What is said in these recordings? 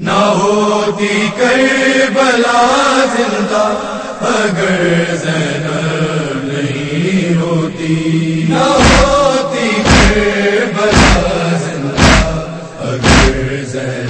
نہ ہوتی کربلا زندہ اگر زینب نہیں ہوتی۔ نہ ہوتی کربلا زندہ اگر زینب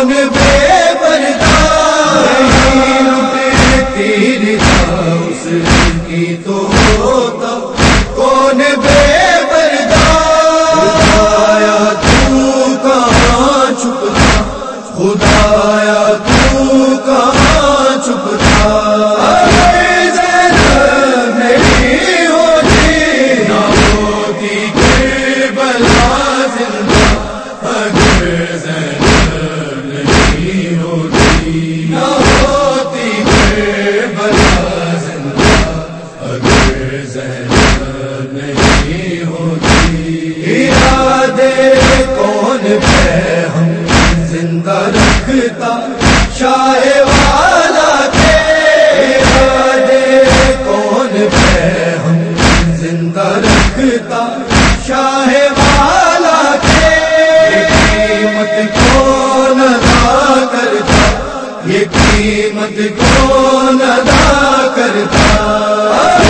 کون نہیں ہوتی ارادے کون پہ ہم زندہ شاہ والا کے کون پہ ہم زندہ رکھتا شاہ والا کے قیمت کون ادا کرتا یہ قیمت کون ادا کرتا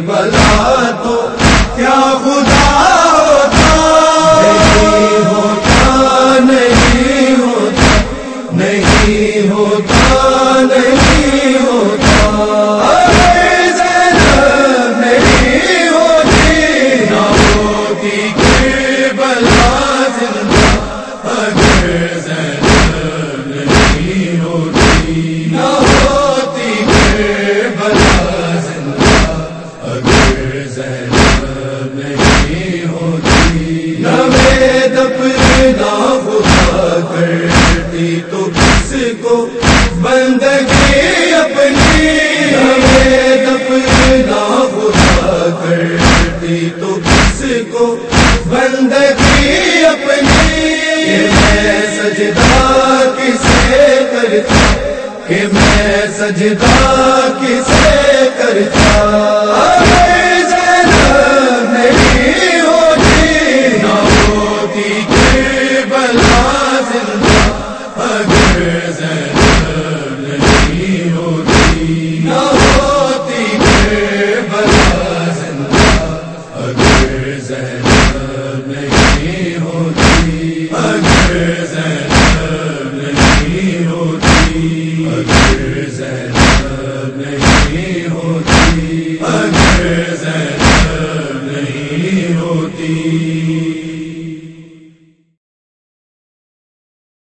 بلا تو کیا خدا ہوتا؟ نہیں ہوتا نہیں ہوتا نہیں ہوتا نہیں ہوتا۔ کربلا زندگی اپنی میں سجدہ کسے کرتا کہ میں سجدہ کسے کرتا زینب نے